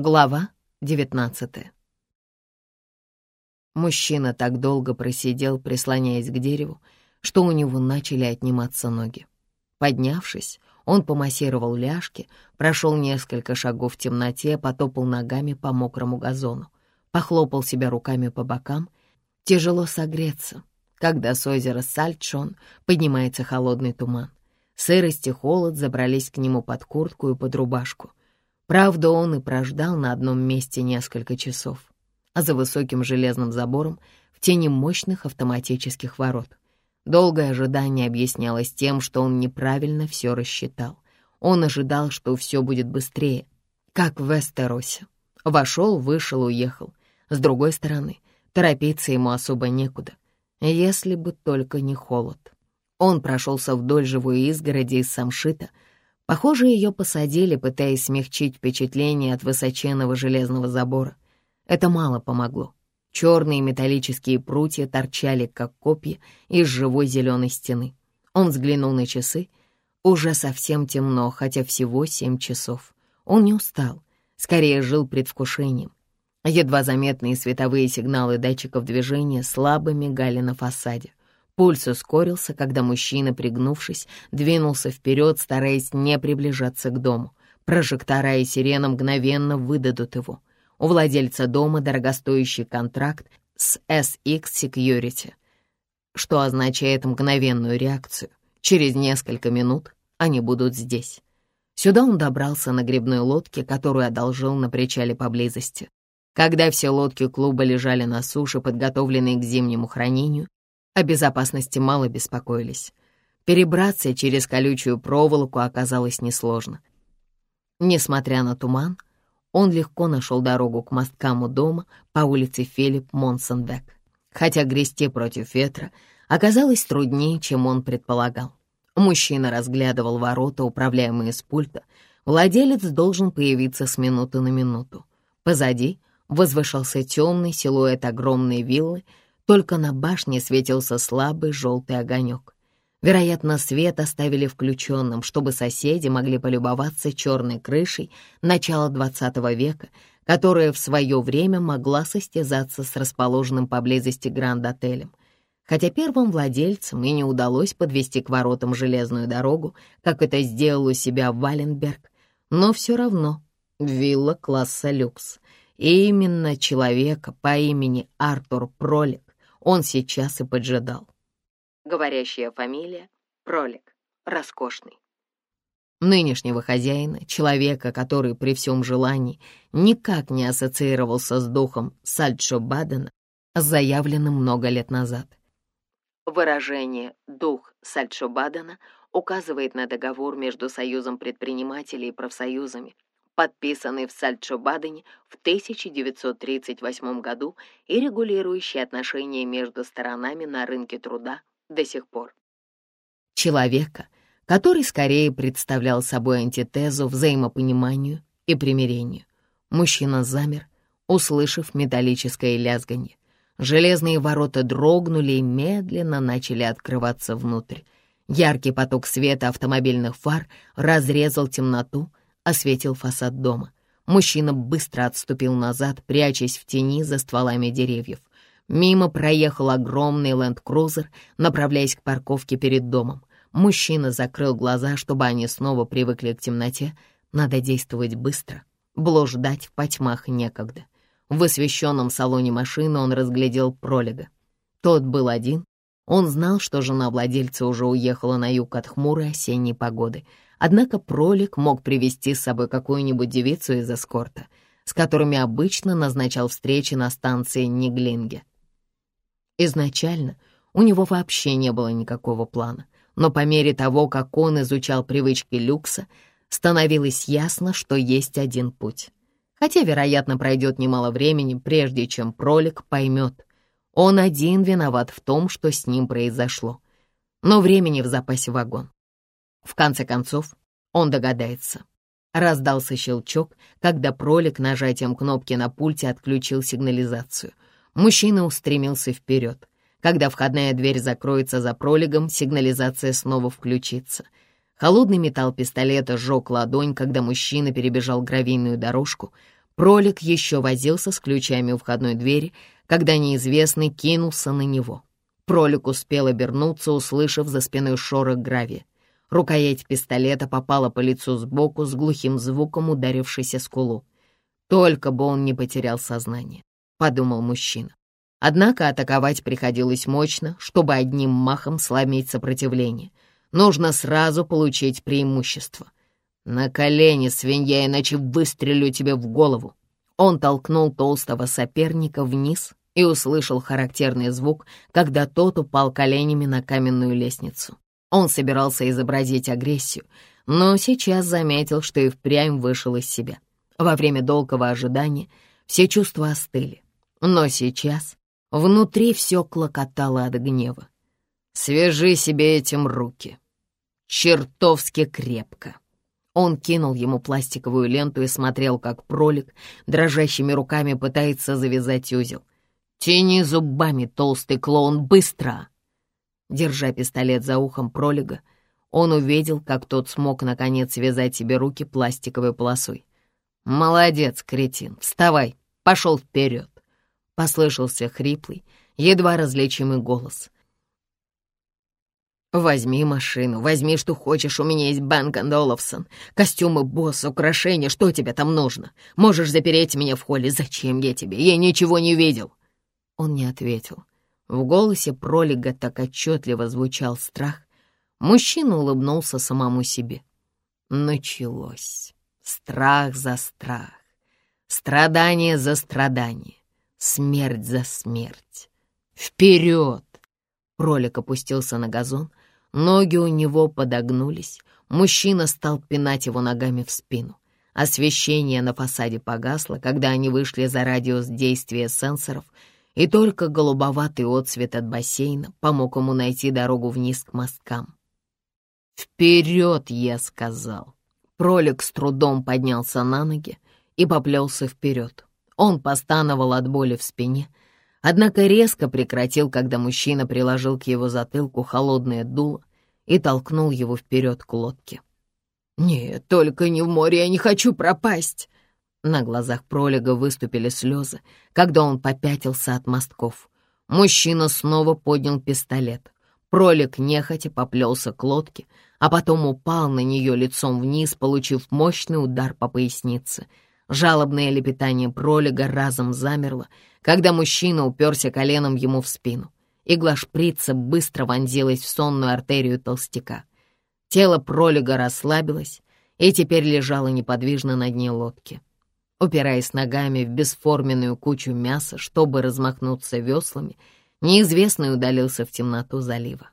Глава 19 Мужчина так долго просидел, прислоняясь к дереву, что у него начали отниматься ноги. Поднявшись, он помассировал ляжки, прошел несколько шагов в темноте, потопал ногами по мокрому газону, похлопал себя руками по бокам. Тяжело согреться, когда с озера Сальчон поднимается холодный туман. Сырость и холод забрались к нему под куртку и под рубашку. Правда, он и прождал на одном месте несколько часов, а за высоким железным забором в тени мощных автоматических ворот. Долгое ожидание объяснялось тем, что он неправильно все рассчитал. Он ожидал, что все будет быстрее, как в Вестеросе. Вошел, вышел, уехал. С другой стороны, торопиться ему особо некуда, если бы только не холод. Он прошелся вдоль живой изгороди из самшита, Похоже, ее посадили, пытаясь смягчить впечатление от высоченного железного забора. Это мало помогло. Черные металлические прутья торчали, как копья, из живой зеленой стены. Он взглянул на часы. Уже совсем темно, хотя всего семь часов. Он не устал, скорее жил предвкушением. Едва заметные световые сигналы датчиков движения слабо мигали на фасаде. Пульс ускорился, когда мужчина, пригнувшись, двинулся вперед, стараясь не приближаться к дому. Прожектора и сирена мгновенно выдадут его. У владельца дома дорогостоящий контракт с SX Security, что означает мгновенную реакцию. Через несколько минут они будут здесь. Сюда он добрался на грибной лодке, которую одолжил на причале поблизости. Когда все лодки клуба лежали на суше, подготовленные к зимнему хранению, о безопасности мало беспокоились. Перебраться через колючую проволоку оказалось несложно. Несмотря на туман, он легко нашел дорогу к мосткам у дома по улице Филипп Монсенбек. Хотя грести против ветра оказалось труднее, чем он предполагал. Мужчина разглядывал ворота, управляемые с пульта. Владелец должен появиться с минуты на минуту. Позади возвышался темный силуэт огромной виллы, только на башне светился слабый желтый огонек. Вероятно, свет оставили включенным, чтобы соседи могли полюбоваться черной крышей начала XX века, которая в свое время могла состязаться с расположенным поблизости Гранд-отелем. Хотя первым владельцам и не удалось подвести к воротам железную дорогу, как это сделал у себя Валенберг, но все равно вилла класса люкс. И именно человека по имени Артур Пролик он сейчас и поджидал. Говорящая фамилия — Пролик, роскошный. Нынешнего хозяина, человека, который при всем желании никак не ассоциировался с духом Сальчо Бадена, заявленным много лет назад. Выражение «дух Сальчо Бадена» указывает на договор между Союзом предпринимателей и профсоюзами, подписанный в Сальчо-Бадене в 1938 году и регулирующий отношения между сторонами на рынке труда до сих пор. Человека, который скорее представлял собой антитезу взаимопониманию и примирению. Мужчина замер, услышав металлическое лязганье. Железные ворота дрогнули и медленно начали открываться внутрь. Яркий поток света автомобильных фар разрезал темноту, осветил фасад дома. Мужчина быстро отступил назад, прячась в тени за стволами деревьев. Мимо проехал огромный ленд-крузер, направляясь к парковке перед домом. Мужчина закрыл глаза, чтобы они снова привыкли к темноте. Надо действовать быстро. Блуждать в потьмах некогда. В освещенном салоне машины он разглядел пролега. Тот был один. Он знал, что жена владельца уже уехала на юг от хмурой осенней погоды — Однако пролик мог привести с собой какую-нибудь девицу из эскорта, с которыми обычно назначал встречи на станции Ниглинге. Изначально у него вообще не было никакого плана, но по мере того, как он изучал привычки люкса, становилось ясно, что есть один путь. Хотя, вероятно, пройдет немало времени, прежде чем пролик поймет. Он один виноват в том, что с ним произошло. Но времени в запасе вагон. В конце концов, он догадается. Раздался щелчок, когда пролик нажатием кнопки на пульте отключил сигнализацию. Мужчина устремился вперед. Когда входная дверь закроется за пролегом, сигнализация снова включится. Холодный металл пистолета сжег ладонь, когда мужчина перебежал гравийную дорожку. Пролик еще возился с ключами у входной двери, когда неизвестный кинулся на него. Пролик успел обернуться, услышав за спиной шорох гравия. Рукоять пистолета попала по лицу сбоку с глухим звуком, ударившейся скулу. «Только бы он не потерял сознание», — подумал мужчина. Однако атаковать приходилось мощно, чтобы одним махом сломить сопротивление. Нужно сразу получить преимущество. «На колени, свинья, иначе выстрелю тебе в голову!» Он толкнул толстого соперника вниз и услышал характерный звук, когда тот упал коленями на каменную лестницу. Он собирался изобразить агрессию, но сейчас заметил, что и впрямь вышел из себя. Во время долгого ожидания все чувства остыли, но сейчас внутри все клокотало от гнева. «Свяжи себе этим руки. Чертовски крепко». Он кинул ему пластиковую ленту и смотрел, как пролик дрожащими руками пытается завязать узел. «Тяни зубами, толстый клоун, быстро!» Держа пистолет за ухом пролига, он увидел, как тот смог наконец связать себе руки пластиковой полосой. «Молодец, кретин, вставай, пошел вперед!» Послышался хриплый, едва различимый голос. «Возьми машину, возьми, что хочешь, у меня есть Бэнк Олафсон. Костюмы, босс, украшения, что тебе там нужно? Можешь запереть меня в холле, зачем я тебе? Я ничего не видел!» Он не ответил. В голосе пролига так отчетливо звучал страх. Мужчина улыбнулся самому себе. Началось. Страх за страх. Страдание за страдание. Смерть за смерть. Вперед! Пролик опустился на газон. Ноги у него подогнулись. Мужчина стал пинать его ногами в спину. Освещение на фасаде погасло, когда они вышли за радиус действия сенсоров — и только голубоватый отсвет от бассейна помог ему найти дорогу вниз к мосткам. «Вперед!» — я сказал. Пролик с трудом поднялся на ноги и поплелся вперед. Он постановал от боли в спине, однако резко прекратил, когда мужчина приложил к его затылку холодное дуло и толкнул его вперед к лодке. «Нет, только не в море, я не хочу пропасть!» На глазах пролега выступили слезы, когда он попятился от мостков. Мужчина снова поднял пистолет. Пролег нехотя поплелся к лодке, а потом упал на нее лицом вниз, получив мощный удар по пояснице. Жалобное лепетание пролега разом замерло, когда мужчина уперся коленом ему в спину. Игла шприца быстро вонзилась в сонную артерию толстяка. Тело пролега расслабилось и теперь лежало неподвижно на дне лодки. Упираясь ногами в бесформенную кучу мяса, чтобы размахнуться веслами, неизвестный удалился в темноту залива.